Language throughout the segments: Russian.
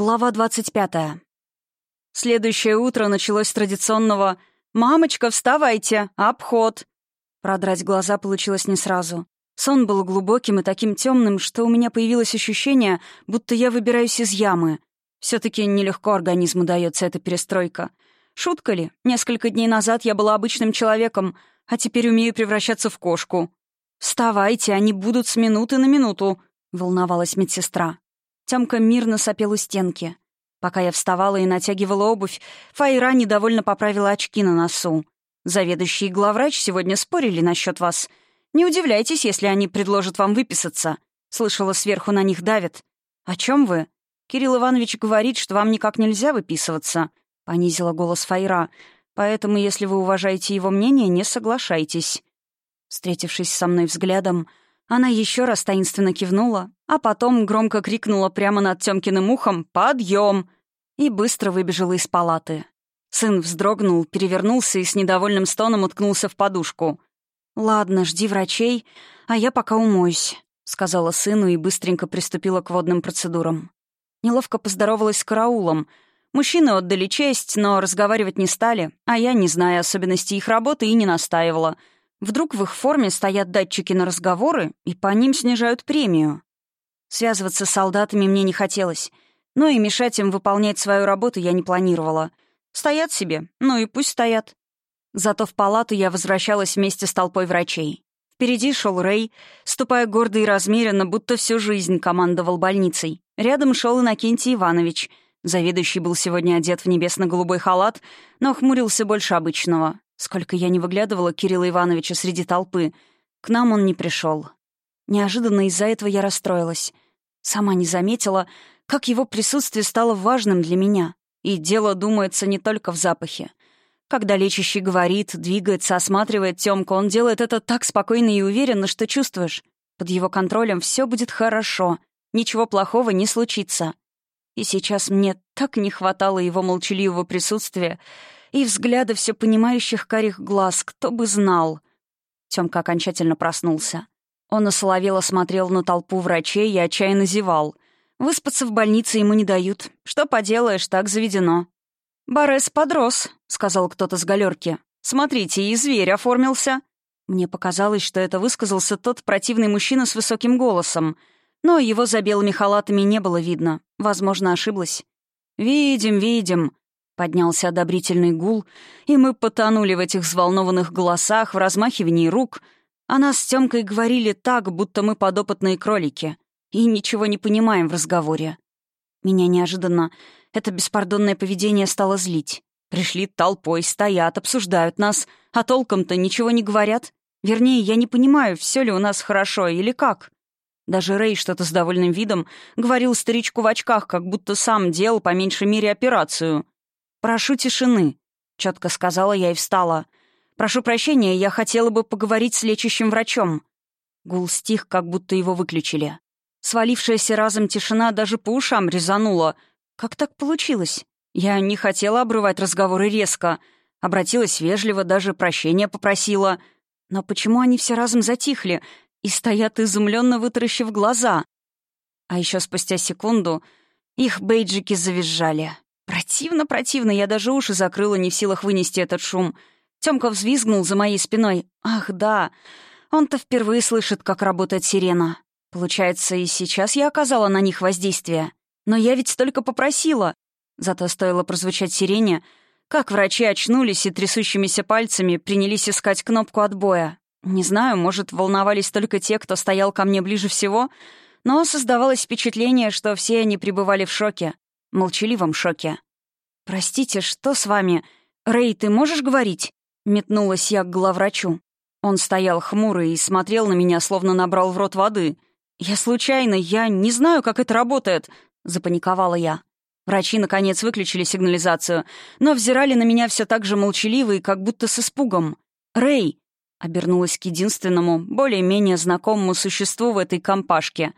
Глава 25. Следующее утро началось с традиционного «Мамочка, вставайте! Обход!» Продрать глаза получилось не сразу. Сон был глубоким и таким темным, что у меня появилось ощущение, будто я выбираюсь из ямы. все таки нелегко организму дается эта перестройка. Шутка ли? Несколько дней назад я была обычным человеком, а теперь умею превращаться в кошку. «Вставайте, они будут с минуты на минуту», — волновалась медсестра. Тямка мирно сопел у стенки. Пока я вставала и натягивала обувь, Файра недовольно поправила очки на носу. «Заведующий и главврач сегодня спорили насчет вас. Не удивляйтесь, если они предложат вам выписаться». Слышала, сверху на них давит. «О чем вы?» «Кирилл Иванович говорит, что вам никак нельзя выписываться», — понизила голос Файра. «Поэтому, если вы уважаете его мнение, не соглашайтесь». Встретившись со мной взглядом, — она еще раз таинственно кивнула, а потом громко крикнула прямо над Тёмкиным ухом «Подъем!» и быстро выбежала из палаты. Сын вздрогнул, перевернулся и с недовольным стоном уткнулся в подушку. «Ладно, жди врачей, а я пока умоюсь», — сказала сыну и быстренько приступила к водным процедурам. Неловко поздоровалась с караулом. Мужчины отдали честь, но разговаривать не стали, а я, не зная особенностей их работы, и не настаивала — Вдруг в их форме стоят датчики на разговоры, и по ним снижают премию. Связываться с солдатами мне не хотелось, но и мешать им выполнять свою работу я не планировала. Стоят себе, ну и пусть стоят. Зато в палату я возвращалась вместе с толпой врачей. Впереди шел Рэй, ступая гордо и размеренно, будто всю жизнь командовал больницей. Рядом шел Иннокентий Иванович. Заведующий был сегодня одет в небесно-голубой халат, но хмурился больше обычного. Сколько я не выглядывала Кирилла Ивановича среди толпы, к нам он не пришел. Неожиданно из-за этого я расстроилась. Сама не заметила, как его присутствие стало важным для меня. И дело думается не только в запахе. Когда лечащий говорит, двигается, осматривает Тёмку, он делает это так спокойно и уверенно, что чувствуешь. Под его контролем все будет хорошо, ничего плохого не случится. И сейчас мне так не хватало его молчаливого присутствия, и взглядов все понимающих карих глаз, кто бы знал. Тёмка окончательно проснулся. Он осоловело смотрел на толпу врачей и отчаянно зевал. Выспаться в больнице ему не дают. Что поделаешь, так заведено. «Борес подрос», — сказал кто-то с галерки. «Смотрите, и зверь оформился». Мне показалось, что это высказался тот противный мужчина с высоким голосом. Но его за белыми халатами не было видно. Возможно, ошиблась. «Видим, видим», Поднялся одобрительный гул, и мы потонули в этих взволнованных голосах, в размахивании рук. А нас с Тёмкой говорили так, будто мы подопытные кролики, и ничего не понимаем в разговоре. Меня неожиданно это беспардонное поведение стало злить. Пришли толпой, стоят, обсуждают нас, а толком-то ничего не говорят. Вернее, я не понимаю, все ли у нас хорошо или как. Даже Рэй что-то с довольным видом говорил старичку в очках, как будто сам делал по меньшей мере операцию — «Прошу тишины», — четко сказала я и встала. «Прошу прощения, я хотела бы поговорить с лечащим врачом». Гул стих, как будто его выключили. Свалившаяся разом тишина даже по ушам резанула. Как так получилось? Я не хотела обрывать разговоры резко. Обратилась вежливо, даже прощения попросила. Но почему они все разом затихли и стоят изумленно вытаращив глаза? А еще спустя секунду их бейджики завизжали противно, противно, я даже уши закрыла, не в силах вынести этот шум. Тёмка взвизгнул за моей спиной. «Ах, да! Он-то впервые слышит, как работает сирена. Получается, и сейчас я оказала на них воздействие. Но я ведь только попросила. Зато стоило прозвучать сирене, как врачи очнулись и трясущимися пальцами принялись искать кнопку отбоя. Не знаю, может, волновались только те, кто стоял ко мне ближе всего, но создавалось впечатление, что все они пребывали в шоке, молчаливом шоке. «Простите, что с вами? Рэй, ты можешь говорить?» Метнулась я к главврачу. Он стоял хмурый и смотрел на меня, словно набрал в рот воды. «Я случайно, я не знаю, как это работает», — запаниковала я. Врачи, наконец, выключили сигнализацию, но взирали на меня все так же молчаливо и как будто с испугом. «Рэй!» — обернулась к единственному, более-менее знакомому существу в этой компашке.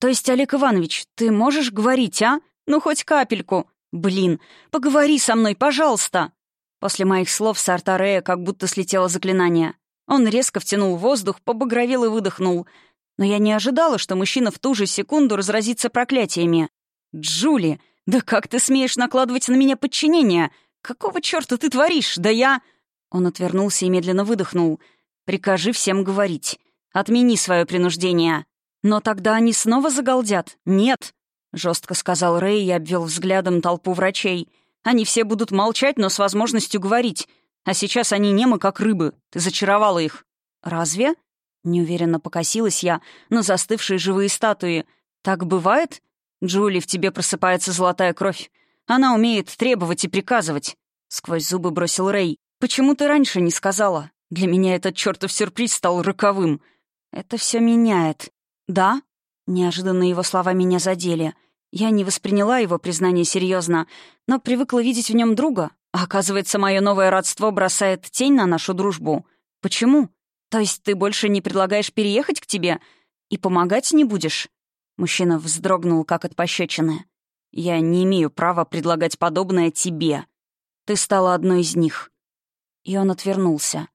«То есть, Олег Иванович, ты можешь говорить, а? Ну, хоть капельку!» «Блин, поговори со мной, пожалуйста!» После моих слов с Артарея как будто слетело заклинание. Он резко втянул воздух, побагровел и выдохнул. Но я не ожидала, что мужчина в ту же секунду разразится проклятиями. «Джули, да как ты смеешь накладывать на меня подчинение? Какого черта ты творишь? Да я...» Он отвернулся и медленно выдохнул. «Прикажи всем говорить. Отмени свое принуждение». «Но тогда они снова загалдят? Нет!» — жестко сказал Рэй и обвел взглядом толпу врачей. «Они все будут молчать, но с возможностью говорить. А сейчас они немы, как рыбы. Ты зачаровала их». «Разве?» — неуверенно покосилась я на застывшие живые статуи. «Так бывает?» «Джули, в тебе просыпается золотая кровь. Она умеет требовать и приказывать», — сквозь зубы бросил Рэй. «Почему ты раньше не сказала? Для меня этот чертов сюрприз стал роковым. Это все меняет». «Да?» — неожиданно его слова меня задели — я не восприняла его признание серьезно, но привыкла видеть в нем друга. А оказывается, мое новое родство бросает тень на нашу дружбу. Почему? То есть ты больше не предлагаешь переехать к тебе и помогать не будешь? Мужчина вздрогнул, как от пощечины. Я не имею права предлагать подобное тебе. Ты стала одной из них. И он отвернулся,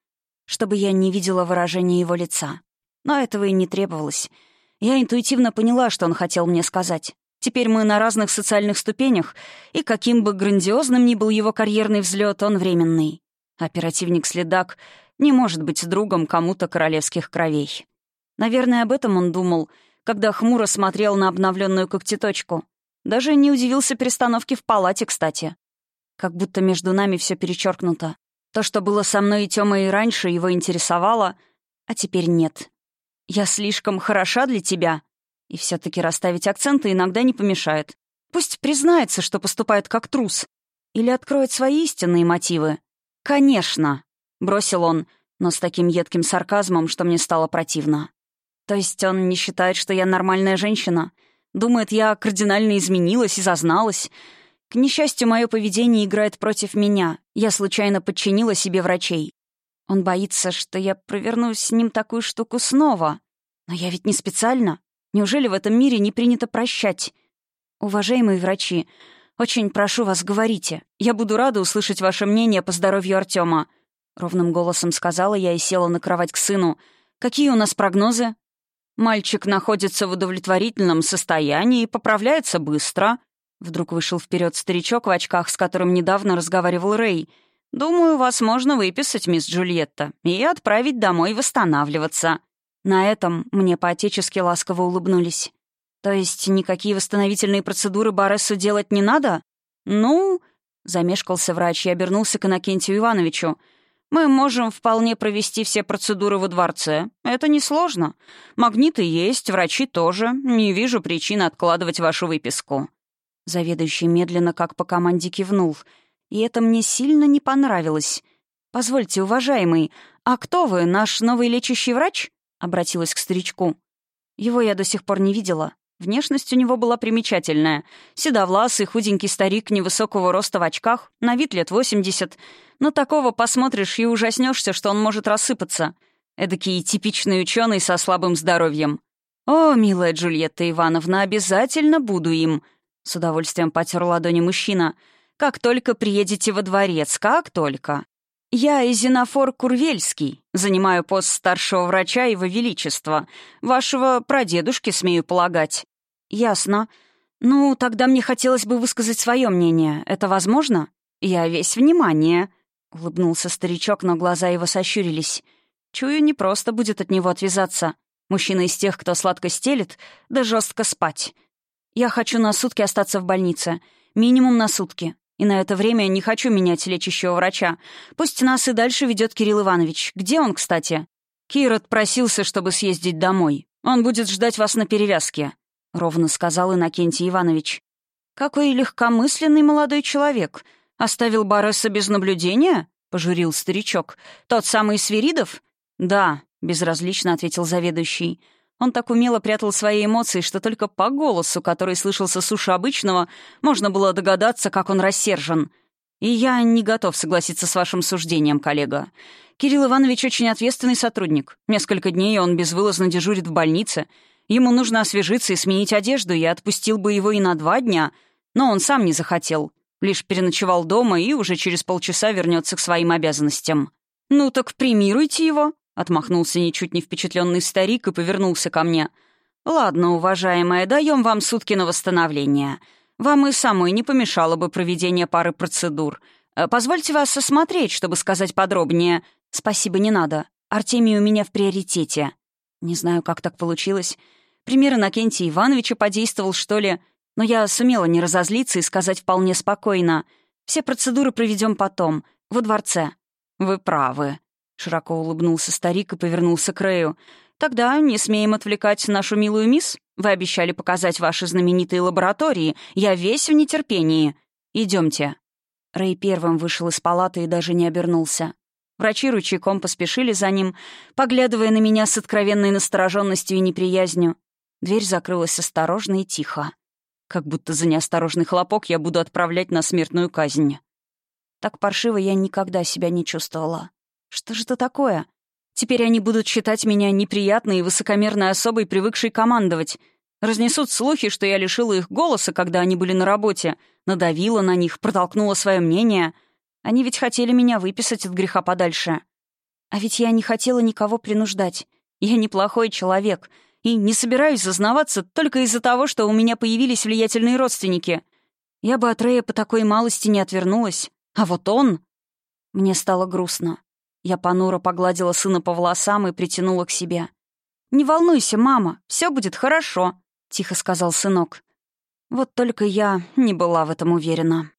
чтобы я не видела выражения его лица. Но этого и не требовалось. Я интуитивно поняла, что он хотел мне сказать. Теперь мы на разных социальных ступенях, и каким бы грандиозным ни был его карьерный взлет, он временный. Оперативник-следак не может быть другом кому-то королевских кровей. Наверное, об этом он думал, когда хмуро смотрел на обновленную когтеточку. Даже не удивился перестановке в палате, кстати. Как будто между нами все перечеркнуто. То, что было со мной и Тёмой раньше, его интересовало, а теперь нет. «Я слишком хороша для тебя», и все-таки расставить акценты иногда не помешает. Пусть признается, что поступает как трус. Или откроет свои истинные мотивы. «Конечно», — бросил он, но с таким едким сарказмом, что мне стало противно. «То есть он не считает, что я нормальная женщина? Думает, я кардинально изменилась и зазналась?» К несчастью, мое поведение играет против меня. Я случайно подчинила себе врачей. Он боится, что я проверну с ним такую штуку снова. Но я ведь не специально. Неужели в этом мире не принято прощать? Уважаемые врачи, очень прошу вас, говорите. Я буду рада услышать ваше мнение по здоровью Артема. Ровным голосом сказала я и села на кровать к сыну. «Какие у нас прогнозы?» «Мальчик находится в удовлетворительном состоянии и поправляется быстро», Вдруг вышел вперед старичок в очках, с которым недавно разговаривал Рэй. «Думаю, вас можно выписать, мисс Джульетта, и отправить домой восстанавливаться». На этом мне по-отечески ласково улыбнулись. «То есть никакие восстановительные процедуры Барессу делать не надо?» «Ну...» — замешкался врач и обернулся к Иннокентию Ивановичу. «Мы можем вполне провести все процедуры во дворце. Это несложно. Магниты есть, врачи тоже. Не вижу причин откладывать вашу выписку». Заведующий медленно, как по команде, кивнул. «И это мне сильно не понравилось. Позвольте, уважаемый, а кто вы, наш новый лечащий врач?» — обратилась к старичку. «Его я до сих пор не видела. Внешность у него была примечательная. Седовласый, худенький старик невысокого роста в очках, на вид лет восемьдесят. Но такого посмотришь и ужаснешься, что он может рассыпаться. Эдакий типичный ученый со слабым здоровьем. «О, милая Джульетта Ивановна, обязательно буду им!» С удовольствием потер ладони мужчина. «Как только приедете во дворец, как только!» «Я Изинофор Курвельский, занимаю пост старшего врача Его Величества, вашего прадедушки, смею полагать». «Ясно. Ну, тогда мне хотелось бы высказать свое мнение. Это возможно?» «Я весь внимание», — улыбнулся старичок, но глаза его сощурились. «Чую, не просто будет от него отвязаться. Мужчина из тех, кто сладко стелит, да жестко спать. Я хочу на сутки остаться в больнице. Минимум на сутки. И на это время не хочу менять лечащего врача. Пусть нас и дальше ведет Кирилл Иванович. Где он, кстати?» «Кир отпросился, чтобы съездить домой. Он будет ждать вас на перевязке», — ровно сказал Иннокентий Иванович. «Какой легкомысленный молодой человек. Оставил Бареса без наблюдения?» — пожурил старичок. «Тот самый Свиридов?» «Да», — безразлично ответил заведующий. Он так умело прятал свои эмоции, что только по голосу, который слышался с уши обычного, можно было догадаться, как он рассержен. И я не готов согласиться с вашим суждением, коллега. Кирилл Иванович очень ответственный сотрудник. Несколько дней он безвылазно дежурит в больнице. Ему нужно освежиться и сменить одежду. Я отпустил бы его и на два дня, но он сам не захотел. Лишь переночевал дома и уже через полчаса вернется к своим обязанностям. «Ну так примируйте его», Отмахнулся ничуть не впечатленный старик и повернулся ко мне. «Ладно, уважаемая, даем вам сутки на восстановление. Вам и самой не помешало бы проведение пары процедур. Э, позвольте вас осмотреть, чтобы сказать подробнее. Спасибо, не надо. Артемий у меня в приоритете». Не знаю, как так получилось. Пример Иннокентия Ивановича подействовал, что ли. Но я сумела не разозлиться и сказать вполне спокойно. «Все процедуры проведем потом, во дворце». «Вы правы», Широко улыбнулся старик и повернулся к Рэю. «Тогда не смеем отвлекать нашу милую мисс. Вы обещали показать ваши знаменитые лаборатории. Я весь в нетерпении. Идемте». Рэй первым вышел из палаты и даже не обернулся. Врачи ручейком поспешили за ним, поглядывая на меня с откровенной настороженностью и неприязнью. Дверь закрылась осторожно и тихо. Как будто за неосторожный хлопок я буду отправлять на смертную казнь. Так паршиво я никогда себя не чувствовала. Что же это такое? Теперь они будут считать меня неприятной и высокомерной особой, привыкшей командовать. Разнесут слухи, что я лишила их голоса, когда они были на работе, надавила на них, протолкнула свое мнение. Они ведь хотели меня выписать от греха подальше. А ведь я не хотела никого принуждать. Я неплохой человек и не собираюсь зазнаваться только из-за того, что у меня появились влиятельные родственники. Я бы от Рея по такой малости не отвернулась. А вот он... Мне стало грустно. Я понуро погладила сына по волосам и притянула к себе. «Не волнуйся, мама, все будет хорошо», — тихо сказал сынок. Вот только я не была в этом уверена.